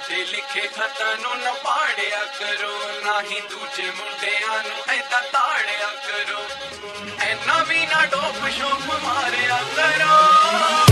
ਸਾਡੇ ਲਿਖੇ ਖਤਾਂ ਨੂੰ ਨਾ ਪਾੜਿਆ ਕਰੋ ਨਾ ਹੀ ਦੂਜੇ ਮੁੰਡਿਆਂ ਨੂੰ ਐਦਾਂ ਤਾੜਿਆ ਕਰੋ। ਐਨਾ ਵੀ ਨਾ ਡੋਪ ਸ਼ੋਪ ਮਾਰਿਆ ਕਰੋ।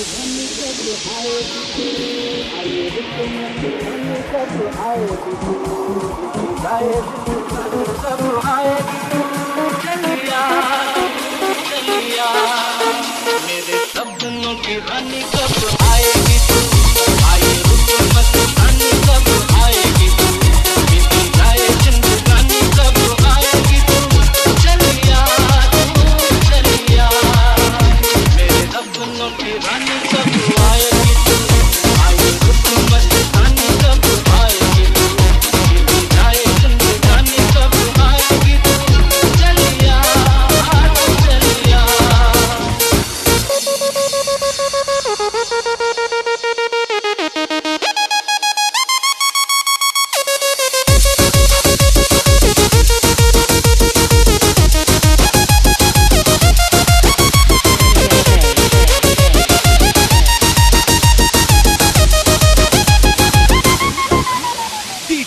धन सब आए आए तुम धन सब आए आए धन सब आए चलिया चलिया मेरे सपनों की रानी कब आए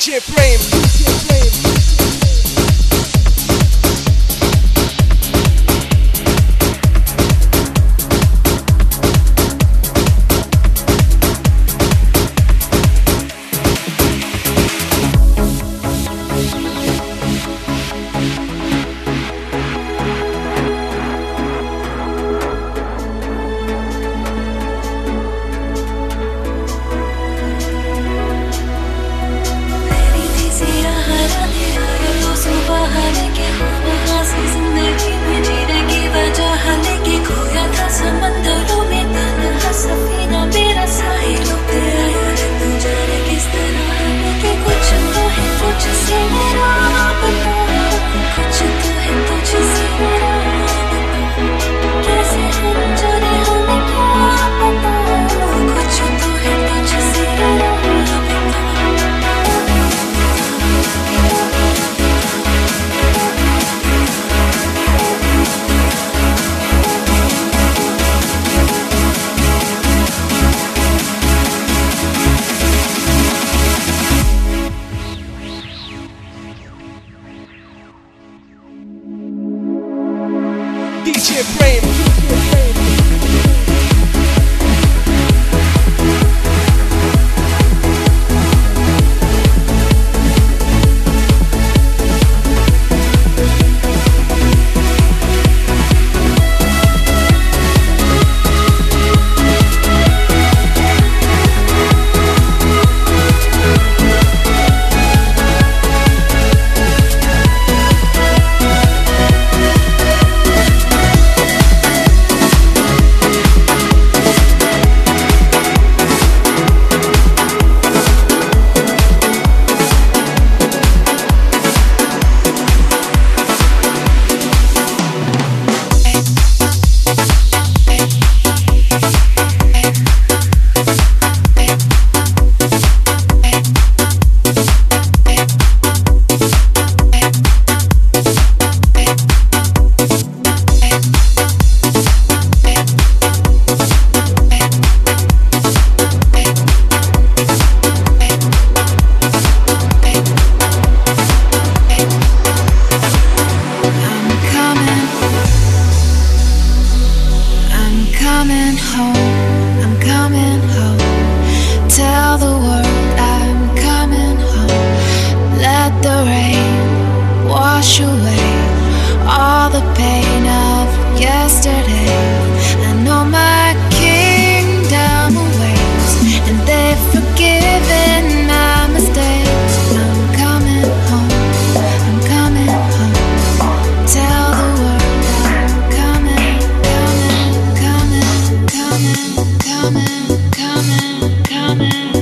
shit frame. Amen.